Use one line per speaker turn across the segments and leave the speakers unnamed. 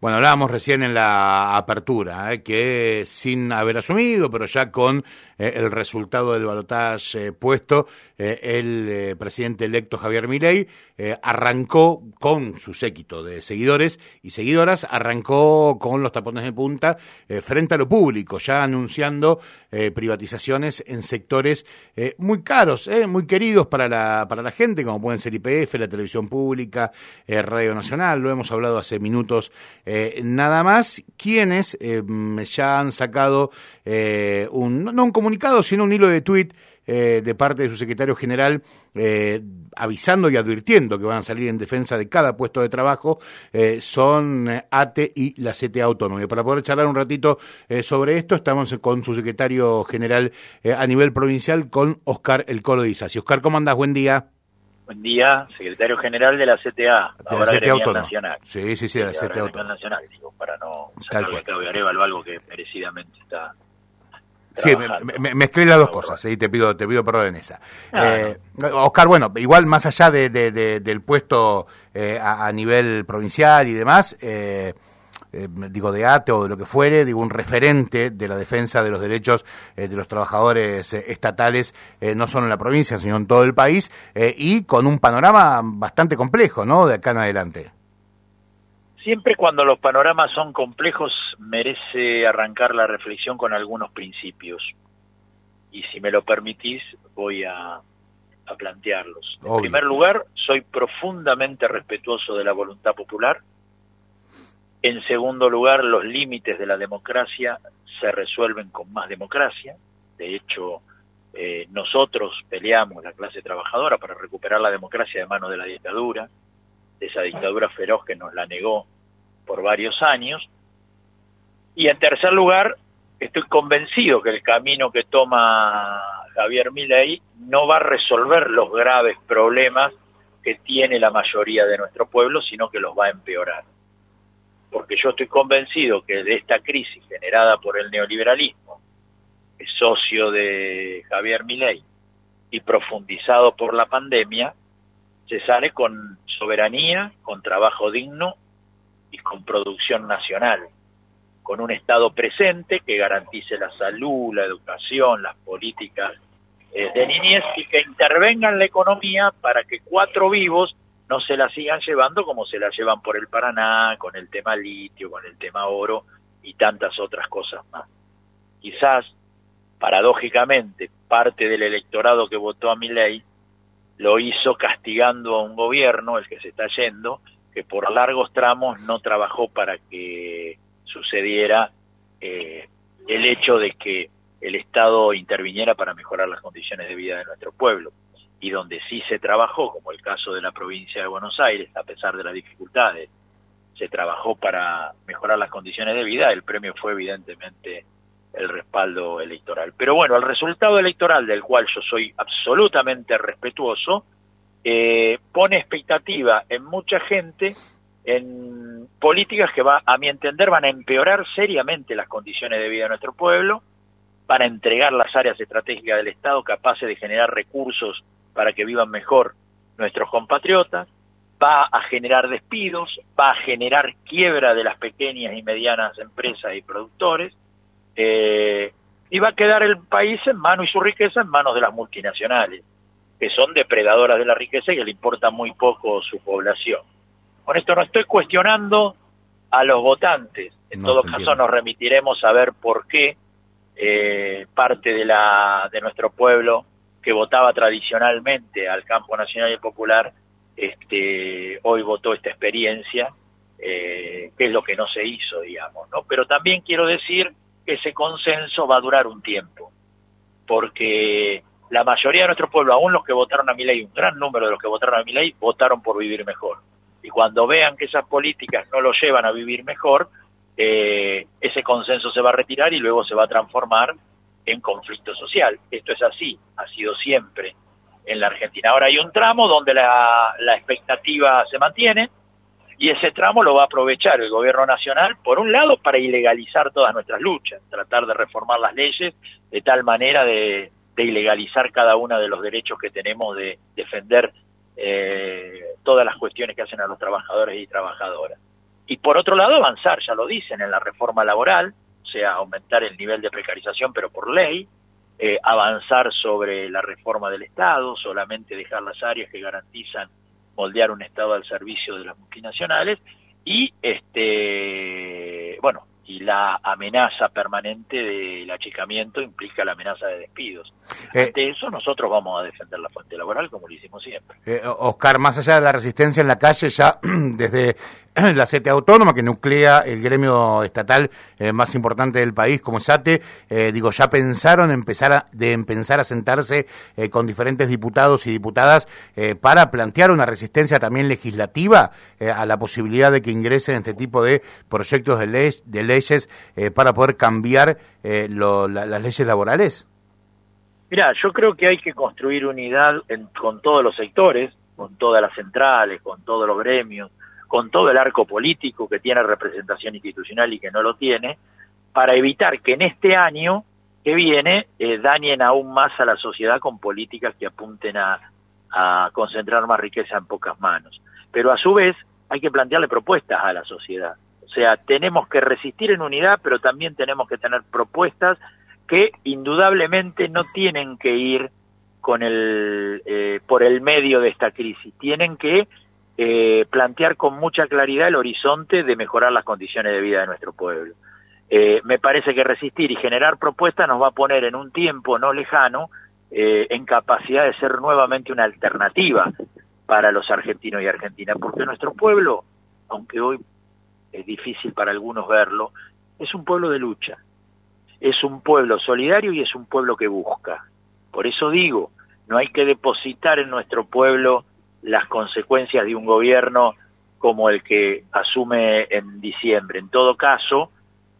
Bueno, hablábamos recién en la apertura, eh, que sin haber asumido, pero ya con eh, el resultado del balotaje eh, puesto, el presidente electo Javier Milei arrancó con su séquito de seguidores y seguidoras, arrancó con los tapones de punta frente a lo público, ya anunciando privatizaciones en sectores muy caros, muy queridos para la, para la gente, como pueden ser IPF, la televisión pública, Radio Nacional, lo hemos hablado hace minutos eh, nada más, quienes eh, ya han sacado eh, un, no un comunicado, sino un hilo de tuit de parte de su secretario general avisando y advirtiendo que van a salir en defensa de cada puesto de trabajo, son ATE y la CTA Autónoma. para poder charlar un ratito sobre esto, estamos con su secretario general a nivel provincial, con Oscar El Colo de Isasi. Oscar, ¿cómo andas? Buen día.
Buen día, secretario general de la CTA,
de la CTA Autónoma. Nacional. Sí, sí, sí, de la CTA
Autónoma. Nacional, digo, para no sacarle a Claudio Arevalo algo que merecidamente está
Sí, me, mezclé las dos cosas, y te pido, te pido perdón en esa. Eh, Oscar, bueno, igual más allá de, del puesto eh, a, nivel provincial y demás, eh, eh, digo, de ATE o de lo que fuere, digo, un referente de la defensa de los derechos eh, de los trabajadores eh, estatales, no solo en la provincia, sino en todo el país, y con un panorama bastante complejo, ¿no?, de acá en adelante.
Siempre cuando los panoramas son complejos merece arrancar la reflexión con algunos principios. Y si me lo permitís, voy a, a plantearlos. En primer lugar, soy profundamente respetuoso de la voluntad popular en segundo lugar, los límites de la democracia se resuelven con más democracia. De hecho, eh, nosotros peleamos, la clase trabajadora, para recuperar la democracia de manos de la dictadura, de esa dictadura feroz que nos la negó por varios años. Y en tercer lugar, estoy convencido que el camino que toma Javier Milei no va a resolver los graves problemas que tiene la mayoría de nuestro pueblo, sino que los va a empeorar porque yo estoy convencido que de esta crisis generada por el neoliberalismo, socio de Javier Milei, y profundizado por la pandemia, se sale con soberanía, con trabajo digno y con producción nacional, con un Estado presente que garantice la salud, la educación, las políticas eh, de niñez y que intervenga en la economía para que cuatro vivos no se la sigan llevando como se la llevan por el Paraná, con el tema litio, con el tema oro y tantas otras cosas más. Quizás, paradójicamente, parte del electorado que votó a mi ley lo hizo castigando a un gobierno, el que se está yendo, que por largos tramos no trabajó para que sucediera eh, el hecho de que el Estado interviniera para mejorar las condiciones de vida de nuestro pueblo y donde sí se trabajó, como el caso de la provincia de Buenos Aires, a pesar de las dificultades, se trabajó para mejorar las condiciones de vida, el premio fue evidentemente el respaldo electoral. Pero bueno, el resultado electoral del cual yo soy absolutamente respetuoso, eh, pone expectativa en mucha gente en políticas que va, a mi entender, van a empeorar seriamente las condiciones de vida de nuestro pueblo, van a entregar las áreas estratégicas del Estado capaces de generar recursos para que vivan mejor nuestros compatriotas, va a generar despidos, va a generar quiebra de las pequeñas y medianas empresas y productores, eh, y va a quedar el país en manos y su riqueza en manos de las multinacionales, que son depredadoras de la riqueza y que le importa muy poco su población. Con esto no estoy cuestionando a los votantes, en todo caso nos remitiremos a ver por qué eh, parte de, la, de nuestro pueblo que votaba tradicionalmente al campo nacional y popular, este, hoy votó esta experiencia, eh, que es lo que no se hizo, digamos, ¿no? Pero también quiero decir que ese consenso va a durar un tiempo, porque la mayoría de nuestro pueblo, aún los que votaron a mi ley, un gran número de los que votaron a mi ley, votaron por vivir mejor. Y cuando vean que esas políticas no lo llevan a vivir mejor, eh, ese consenso se va a retirar y luego se va a transformar en conflicto social. Esto es así, ha sido siempre en la Argentina. Ahora hay un tramo donde la, expectativa se mantiene y ese tramo lo va a aprovechar el gobierno nacional, por un lado, para ilegalizar todas nuestras luchas, tratar de reformar las leyes de tal manera de, ilegalizar cada uno de los derechos que tenemos de defender eh, todas las cuestiones que hacen a los trabajadores y trabajadoras. y por otro lado avanzar, ya lo dicen, en la reforma laboral, sea, aumentar el nivel de precarización, pero por ley, eh, avanzar sobre la reforma del Estado, solamente dejar las áreas que garantizan moldear un Estado al servicio de las multinacionales y este bueno y la amenaza permanente del achicamiento implica la amenaza de despidos. Eh, Ante eso nosotros vamos a defender la fuente laboral como lo hicimos siempre.
Eh, Oscar, más allá de la resistencia en la calle, ya desde la CETE Autónoma, que nuclea el gremio estatal eh, más importante del país como SATE, eh, digo, ya pensaron empezar a, de empezar a sentarse eh, con diferentes diputados y diputadas para plantear una resistencia también legislativa a la posibilidad de que ingresen este tipo de proyectos de, ley, de leyes para poder cambiar las leyes laborales?
Mira, yo creo que hay que construir unidad con todos los sectores, con todas las centrales, con todos los gremios, con todo el arco político que tiene representación institucional y que no lo tiene, para evitar que en este año que viene eh, dañen aún más a la sociedad con políticas que apunten a, a concentrar más riqueza en pocas manos. Pero a su vez hay que plantearle propuestas a la sociedad. O sea, tenemos que resistir en unidad, pero también tenemos que tener propuestas que indudablemente no tienen que ir con el eh, por el medio de esta crisis, tienen que eh, plantear con mucha claridad el horizonte de mejorar las condiciones de vida de nuestro pueblo. Eh, me parece que resistir y generar propuestas nos va a poner en un tiempo no lejano eh, en capacidad de ser nuevamente una alternativa para los argentinos y argentinas, porque nuestro pueblo, aunque hoy es difícil para algunos verlo, es un pueblo de lucha, es un pueblo solidario y es un pueblo que busca. Por eso digo, no hay que depositar en nuestro pueblo las consecuencias de un gobierno como el que asume en diciembre. En todo caso,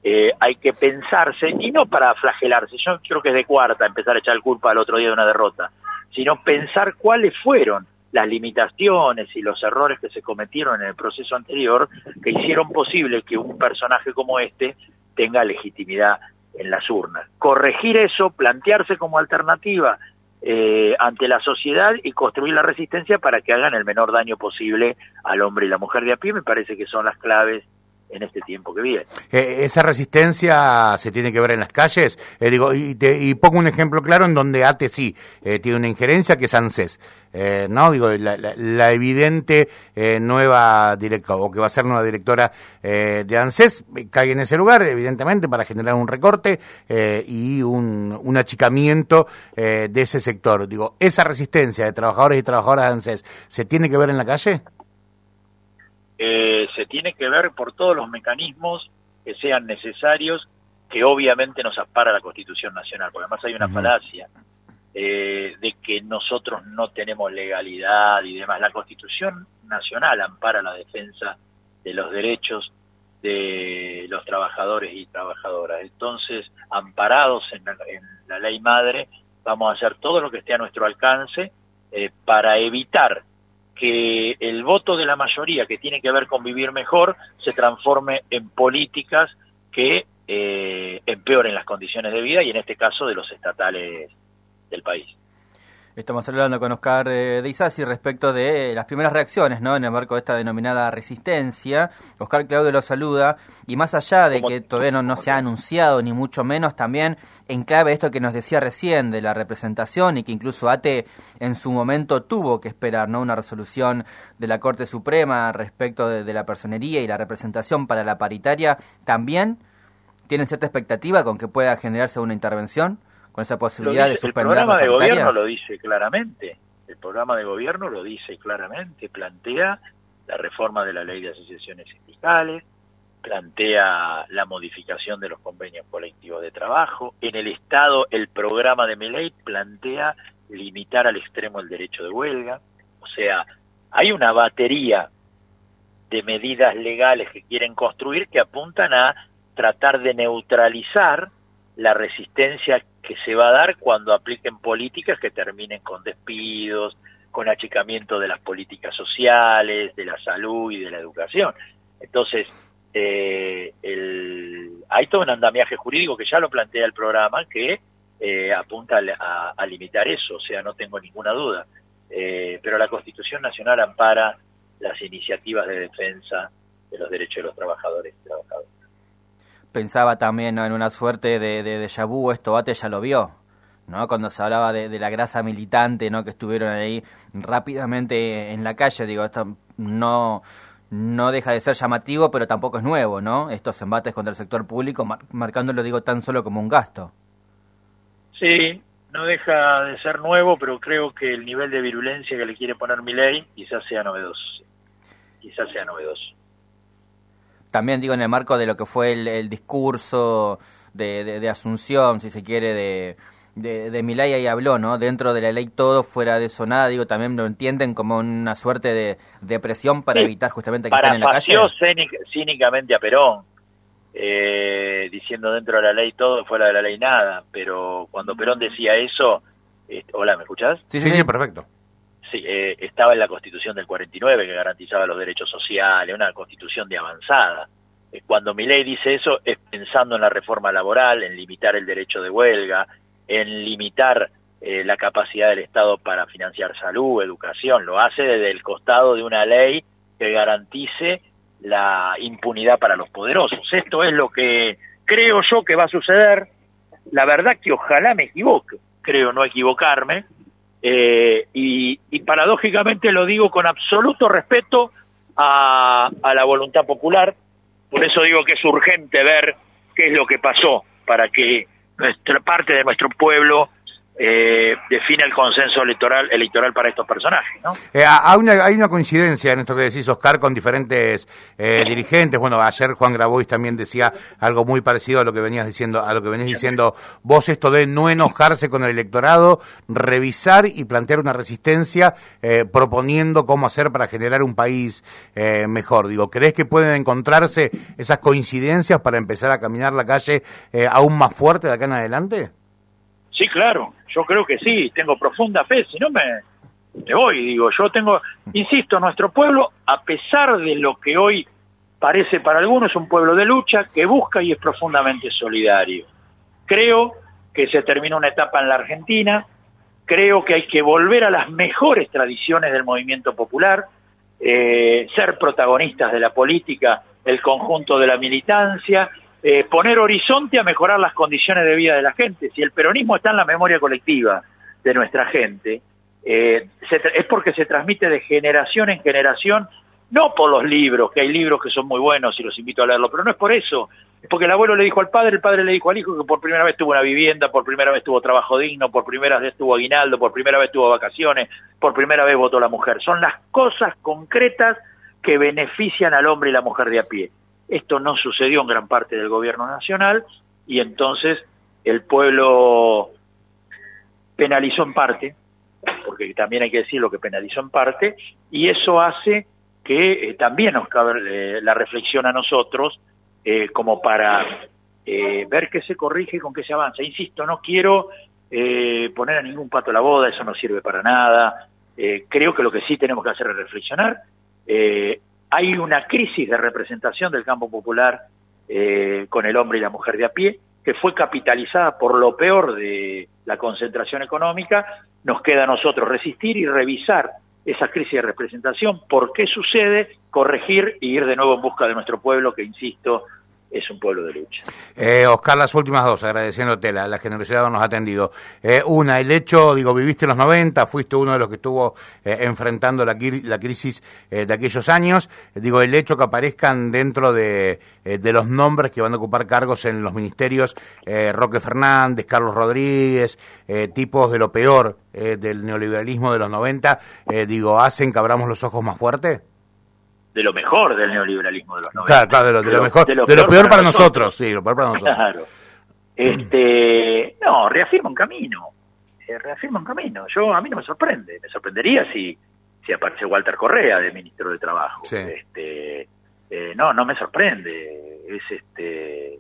eh, hay que pensarse, y no para flagelarse, yo creo que es de cuarta empezar a echar culpa al otro día de una derrota, sino pensar cuáles fueron las limitaciones y los errores que se cometieron en el proceso anterior que hicieron posible que un personaje como este tenga legitimidad en las urnas. Corregir eso, plantearse como alternativa eh, ante la sociedad y construir la resistencia para que hagan el menor daño posible al hombre y la mujer de a pie, me parece que son las claves en este tiempo que viene.
Eh, ¿Esa resistencia se tiene que ver en las calles? Eh, digo, y, y, pongo un ejemplo claro en donde ATE sí eh, tiene una injerencia que es ANSES. no, digo, la, evidente nueva directora, o que va a ser nueva directora de ANSES, cae en ese lugar, evidentemente, para generar un recorte y un, un achicamiento de ese sector. Digo, ¿esa resistencia de trabajadores y trabajadoras de ANSES se tiene que ver en la calle?
Eh, se tiene que ver por todos los mecanismos que sean necesarios, que obviamente nos ampara la Constitución Nacional, porque además hay una falacia eh, de que nosotros no tenemos legalidad y demás. La Constitución Nacional ampara la defensa de los derechos de los trabajadores y trabajadoras. Entonces, amparados en la, ley madre, vamos a hacer todo lo que esté a nuestro alcance eh, para evitar que el voto de la mayoría que tiene que ver con vivir mejor se transforme en políticas que eh, empeoren las condiciones de vida y en este caso de los estatales del país.
Estamos hablando con Oscar eh, de Isasi respecto de las primeras reacciones ¿no? en el marco de esta denominada resistencia. Oscar Claudio lo saluda y más allá de que todavía no, se ha anunciado ni mucho menos también en clave esto que nos decía recién de la representación y que incluso ATE en su momento tuvo que esperar ¿no? una resolución de la Corte Suprema respecto de, de la personería y la representación para la paritaria, también tienen cierta expectativa con que pueda generarse una intervención con esa posibilidad de suspender
El programa de gobierno lo dice claramente. El programa de gobierno lo dice claramente. Plantea la reforma de la ley de asociaciones sindicales, plantea la modificación de los convenios colectivos de trabajo. En el Estado, el programa de mi ley plantea limitar al extremo el derecho de huelga. O sea, hay una batería de medidas legales que quieren construir que apuntan a tratar de neutralizar la resistencia que se va a dar cuando apliquen políticas que terminen con despidos, con achicamiento de las políticas sociales, de la salud y de la educación. Entonces, eh, el, hay todo un andamiaje jurídico que ya lo plantea el programa que eh, apunta a, limitar eso, o sea, no tengo ninguna duda. Eh, pero la Constitución Nacional ampara las iniciativas de defensa de los derechos de los trabajadores y trabajadoras.
Pensaba también en una suerte de, de vu, esto Bate ya lo vio, ¿no? Cuando se hablaba de, la grasa militante, ¿no? Que estuvieron ahí rápidamente en la calle, digo, esto no no deja de ser llamativo, pero tampoco es nuevo, ¿no? Estos embates contra el sector público, marcándolo, digo, tan solo como un gasto.
Sí, no deja de ser nuevo, pero creo que el nivel de virulencia que le quiere poner mi ley quizás sea novedoso. Quizás sea novedoso.
También digo en el marco de lo que fue el, discurso de, Asunción, si se quiere, de, de, de Milay ahí habló, ¿no? Dentro de la ley todo, fuera de eso nada, digo, también lo entienden como una suerte de, presión para evitar justamente que estén en la calle.
cínicamente a Perón, eh, diciendo dentro de la ley todo, fuera de la ley nada, pero cuando Perón decía eso, hola, ¿me escuchás?
Sí, sí, sí, perfecto.
Eh, estaba en la Constitución del 49 que garantizaba los derechos sociales, una constitución de avanzada. Eh, cuando mi ley dice eso es pensando en la reforma laboral, en limitar el derecho de huelga, en limitar eh, la capacidad del Estado para financiar salud, educación, lo hace desde el costado de una ley que garantice la impunidad para los poderosos. Esto es lo que creo yo que va a suceder. La verdad que ojalá me equivoque, creo no equivocarme, eh, y, paradójicamente lo digo con absoluto respeto a, a la voluntad popular, por eso digo que es urgente ver qué es lo que pasó para que nuestra parte de nuestro pueblo eh, define el consenso electoral electoral para estos personajes. ¿no?
Eh, hay, una, coincidencia en esto que decís, Oscar, con diferentes eh, dirigentes. Bueno, ayer Juan Grabois también decía algo muy parecido a lo que venías diciendo, a lo que venís diciendo vos, esto de no enojarse con el electorado, revisar y plantear una resistencia eh, proponiendo cómo hacer para generar un país mejor. Digo, ¿crees que pueden encontrarse esas coincidencias para empezar a caminar la calle aún más fuerte de acá en adelante?
Sí, claro, yo creo que sí, tengo profunda fe, si no me, me voy, digo, yo tengo, insisto, nuestro pueblo, a pesar de lo que hoy parece para algunos un pueblo de lucha, que busca y es profundamente solidario. Creo que se termina una etapa en la Argentina, creo que hay que volver a las mejores tradiciones del movimiento popular, eh, ser protagonistas de la política, el conjunto de la militancia, eh, poner horizonte a mejorar las condiciones de vida de la gente. Si el peronismo está en la memoria colectiva de nuestra gente, eh, es porque se transmite de generación en generación, no por los libros, que hay libros que son muy buenos y los invito a leerlos, pero no es por eso, es porque el abuelo le dijo al padre, el padre le dijo al hijo que por primera vez tuvo una vivienda, por primera vez tuvo trabajo digno, por primera vez tuvo aguinaldo, por primera vez tuvo vacaciones, por primera vez votó la mujer. Son las cosas concretas que benefician al hombre y la mujer de a pie. Esto no sucedió en gran parte del gobierno nacional y entonces el pueblo penalizó en parte, porque también hay que decir lo que penalizó en parte, y eso hace que eh, también nos cabe eh, la reflexión a nosotros eh, como para ver qué se corrige con qué se avanza. Insisto, no quiero poner a ningún pato la boda, eso no sirve para nada. creo que lo que sí tenemos que hacer es reflexionar hay una crisis de representación del campo popular eh, con el hombre y la mujer de a pie, que fue capitalizada por lo peor de la concentración económica. Nos queda a nosotros resistir y revisar esa crisis de representación, por qué sucede, corregir y ir de nuevo en busca de nuestro pueblo, que insisto, es un pueblo de lucha.
Eh, Oscar, las últimas dos, agradeciéndote la, generosidad que nos ha atendido. Eh, una, el hecho, digo, viviste en los 90, fuiste uno de los que estuvo eh, enfrentando la, la crisis eh, de aquellos años. digo, el hecho que aparezcan dentro de, de, los nombres que van a ocupar cargos en los ministerios, Roque Fernández, Carlos Rodríguez, tipos de lo peor del neoliberalismo de los 90, digo, ¿hacen que abramos los ojos más fuerte?
De lo mejor del neoliberalismo de los 90.
Claro, claro, de lo, de lo mejor, de lo, peor, para, nosotros. sí, lo peor para nosotros. Claro.
Este, no, reafirma un camino, eh, reafirma un camino. Yo, a mí no me sorprende, me sorprendería si, si aparece Walter Correa de ministro de Trabajo. Sí. Este, eh, no, no me sorprende, es este,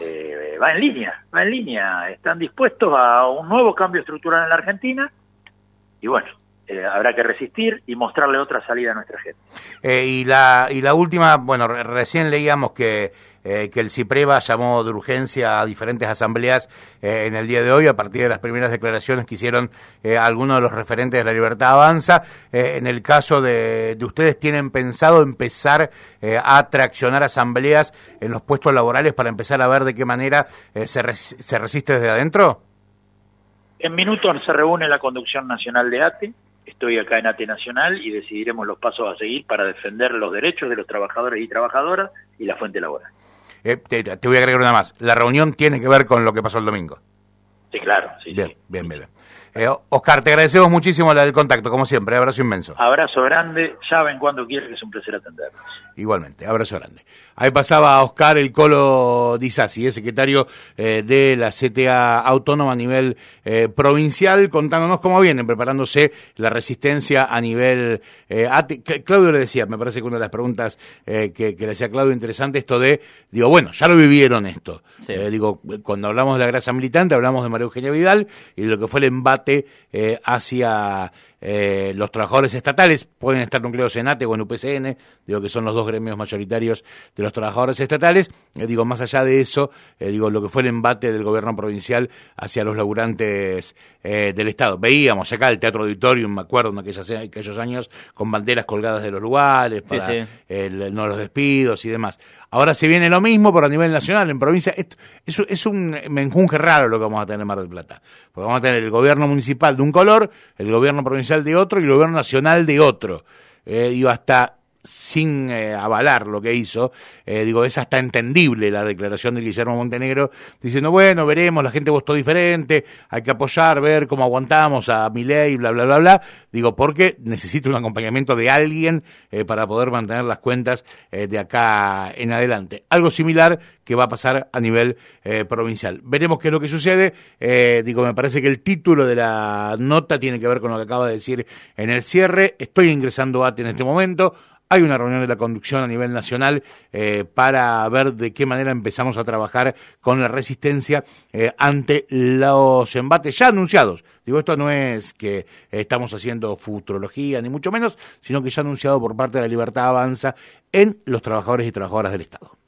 eh, va en línea, va en línea, están dispuestos a un nuevo cambio estructural en la Argentina y bueno, eh, habrá que resistir y mostrarle otra salida a nuestra gente.
Eh, y, la, y la última, bueno, recién leíamos que, eh, que el CIPREVA llamó de urgencia a diferentes asambleas en el día de hoy a partir de las primeras declaraciones que hicieron algunos de los referentes de la Libertad Avanza. en el caso de, de, ustedes, ¿tienen pensado empezar a traccionar asambleas en los puestos laborales para empezar a ver de qué manera se, se resiste desde adentro?
En minutos se reúne la conducción nacional de ATE, estoy acá en ATE Nacional y decidiremos los pasos a seguir para defender los derechos de los trabajadores y trabajadoras y la fuente laboral.
Eh, te, voy a agregar una más. La reunión tiene que ver con lo que pasó el domingo.
Sí, claro. Sí,
bien, bien, bien. Eh, Oscar, te agradecemos muchísimo el contacto, como siempre. Abrazo inmenso.
Abrazo grande. Saben cuando quieres que es un placer atendernos.
Igualmente, abrazo grande. Ahí pasaba Oscar el Colo Disasi, secretario eh, de la CTA Autónoma a nivel eh, provincial, contándonos cómo vienen preparándose la resistencia a nivel... Claudio le decía, me parece que una de las preguntas que, le decía Claudio interesante, esto de, digo, bueno, ya lo vivieron esto. digo, cuando hablamos de la grasa militante, hablamos de María Eugenia Vidal y de lo que fue el embate eh, hacia eh, los trabajadores estatales, pueden estar nucleados en ATE o en UPCN, digo que son los dos gremios mayoritarios de los trabajadores estatales, eh, digo, más allá de eso, digo, lo que fue el embate del gobierno provincial hacia los laburantes del Estado. Veíamos acá el Teatro Auditorium, me acuerdo, en aquellos, aquellos años, con banderas colgadas de los lugares, para no los despidos y demás. Ahora se viene lo mismo, pero a nivel nacional, en provincia, es, es un menjunje raro lo que vamos a tener en Mar del Plata. Porque vamos a tener el gobierno municipal de un color, el gobierno provincial de otro y el gobierno nacional de otro. Eh, hasta sin eh, avalar lo que hizo, eh, digo, es hasta entendible la declaración de Guillermo Montenegro, diciendo, bueno, veremos, la gente votó diferente, hay que apoyar, ver cómo aguantamos a ley, bla, bla, bla, bla, digo, porque necesito un acompañamiento de alguien eh, para poder mantener las cuentas de acá en adelante. Algo similar que va a pasar a nivel provincial. Veremos qué es lo que sucede, digo, me parece que el título de la nota tiene que ver con lo que acaba de decir en el cierre, estoy ingresando a ATE en este momento, hay una reunión de la conducción a nivel nacional eh, para ver de qué manera empezamos a trabajar con la resistencia eh, ante los embates ya anunciados. Digo, esto no es que estamos haciendo futurología, ni mucho menos, sino que ya anunciado por parte de la Libertad Avanza en los trabajadores y trabajadoras del Estado.